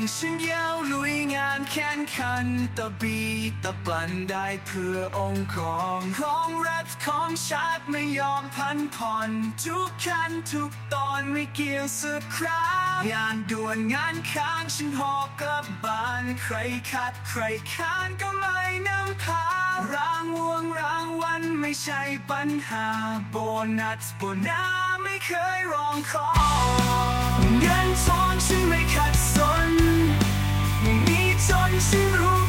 อนฉันยาวลุยงานแข่งขันตะบีตะบันได้เพื่อองค์ของของแรปของชาติไม่ยอมพันผ่อนทุกขั้นทุกตอนไม่เกี่ยวสักครางงานด่วนงานค้างฉันหอบกลับบ้านใครคัดใครค้านก็ไม่นำพารางวงรางวัลไม่ใช่ปัญหา โบนัสโบนาไม่เคยร้องขอเงินทองฉันไม่ขัด จน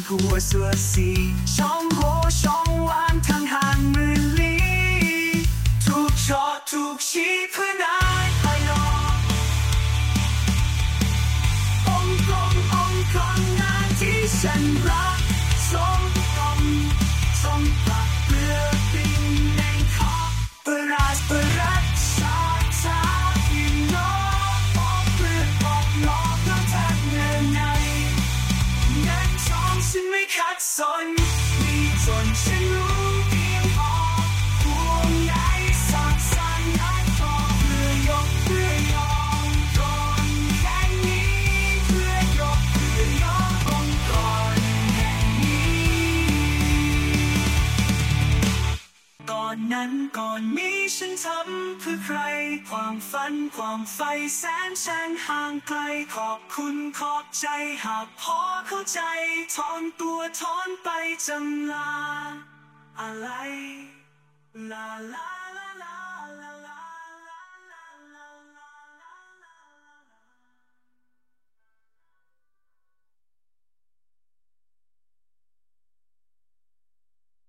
สร้างพันกัวเสือสีช่องโหช่องว่างทางห่างมือลีทุกช็อตทุกชี้เพื่อนายภายนอองค์กรองค์กรงานที่ฉันรักสมกลมสมปรักเพื่อปินในขอเปราสเปรั ฉันไม่ ตอนนั้นก่อนนี้ฉันทำเพื่อใคร ความฝันความใฝ่แสนแสนห่างไกลขอบคุณขอบใจหากพอเข้าใจถอนตัวถอนไปจำลาอะไรลาลา